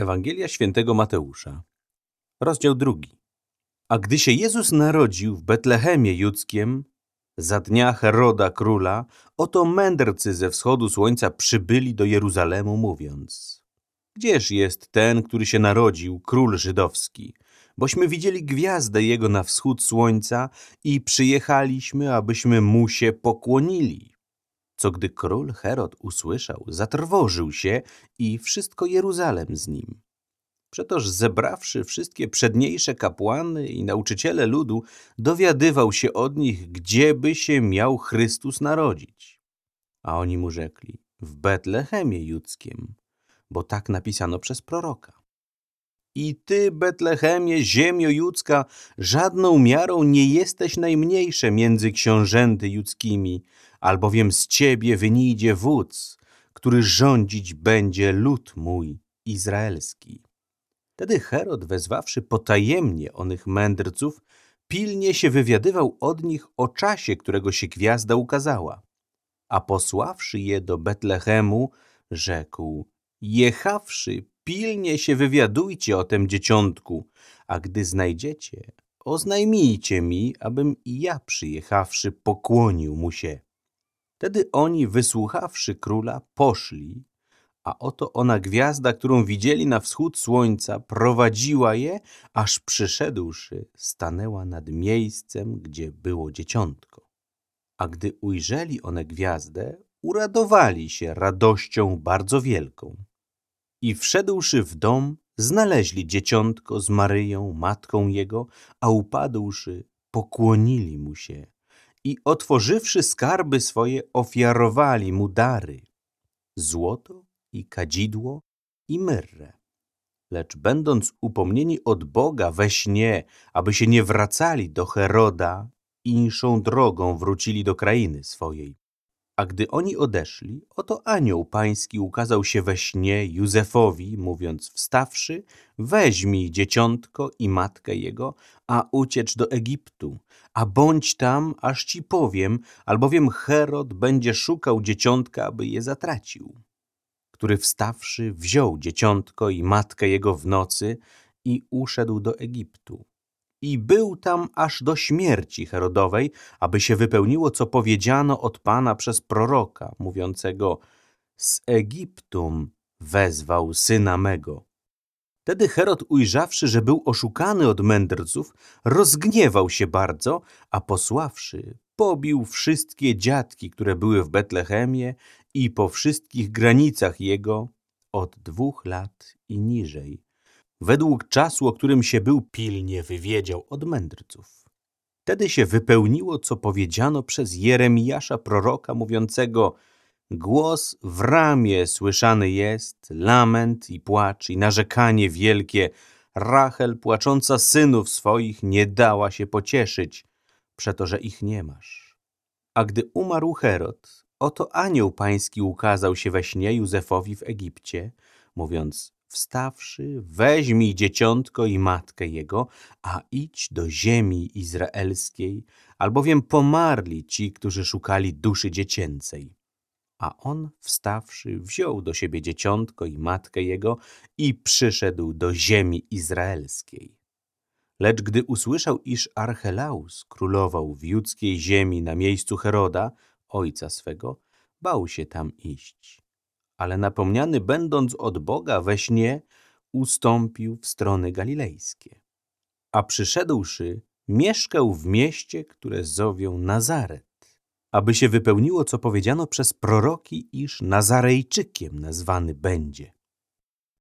Ewangelia świętego Mateusza, rozdział drugi. A gdy się Jezus narodził w Betlehemie Judzkiem, za dnia Heroda króla, oto mędrcy ze wschodu słońca przybyli do Jeruzalemu, mówiąc Gdzież jest ten, który się narodził, król żydowski? Bośmy widzieli gwiazdę jego na wschód słońca i przyjechaliśmy, abyśmy mu się pokłonili. Co gdy król Herod usłyszał, zatrwożył się i wszystko Jeruzalem z nim. Przetoż zebrawszy wszystkie przedniejsze kapłany i nauczyciele ludu, dowiadywał się od nich, gdzieby się miał Chrystus narodzić. A oni mu rzekli, w Betlehemie Judzkiem, bo tak napisano przez proroka. I ty, Betlehemie, ziemio judzka, żadną miarą nie jesteś najmniejsze między książęty judzkimi, albowiem z ciebie wynijdzie wódz, który rządzić będzie lud mój izraelski. Wtedy Herod, wezwawszy potajemnie onych mędrców, pilnie się wywiadywał od nich o czasie, którego się gwiazda ukazała. A posławszy je do Betlehemu, rzekł, jechawszy, pilnie się wywiadujcie o tym dzieciątku, a gdy znajdziecie, oznajmijcie mi, abym i ja przyjechawszy pokłonił mu się. Wtedy oni, wysłuchawszy króla, poszli, a oto ona gwiazda, którą widzieli na wschód słońca, prowadziła je, aż przyszedłszy, stanęła nad miejscem, gdzie było dzieciątko. A gdy ujrzeli one gwiazdę, uradowali się radością bardzo wielką. I wszedłszy w dom, znaleźli dzieciątko z Maryją, matką jego, a upadłszy, pokłonili mu się i otworzywszy skarby swoje, ofiarowali mu dary, złoto i kadzidło i myrrę. Lecz będąc upomnieni od Boga we śnie, aby się nie wracali do Heroda, inszą drogą wrócili do krainy swojej. A gdy oni odeszli, oto anioł pański ukazał się we śnie Józefowi, mówiąc, wstawszy, weźmij dzieciątko i matkę jego, a uciecz do Egiptu, a bądź tam, aż ci powiem, albowiem Herod będzie szukał dzieciątka, aby je zatracił. Który wstawszy, wziął dzieciątko i matkę jego w nocy i uszedł do Egiptu i był tam aż do śmierci Herodowej, aby się wypełniło, co powiedziano od Pana przez proroka, mówiącego z Egiptum wezwał syna mego. Wtedy Herod, ujrzawszy, że był oszukany od mędrców, rozgniewał się bardzo, a posławszy, pobił wszystkie dziadki, które były w Betlehemie i po wszystkich granicach jego od dwóch lat i niżej, według czasu, o którym się był pilnie wywiedział od mędrców. Wtedy się wypełniło, co powiedziano przez Jeremiasza proroka, mówiącego Głos w ramię słyszany jest, lament i płacz i narzekanie wielkie. Rachel, płacząca synów swoich, nie dała się pocieszyć, przeto, że ich nie masz. A gdy umarł Herod, oto anioł pański ukazał się we śnie Józefowi w Egipcie, mówiąc wstawszy, weźmij dzieciątko i matkę jego, a idź do ziemi izraelskiej, albowiem pomarli ci, którzy szukali duszy dziecięcej. A on, wstawszy, wziął do siebie dzieciątko i matkę jego i przyszedł do ziemi izraelskiej. Lecz gdy usłyszał, iż Archelaus królował w judzkiej ziemi na miejscu Heroda, ojca swego, bał się tam iść ale napomniany będąc od Boga we śnie, ustąpił w strony galilejskie. A przyszedłszy, mieszkał w mieście, które zowią Nazaret, aby się wypełniło, co powiedziano przez proroki, iż Nazarejczykiem nazwany będzie.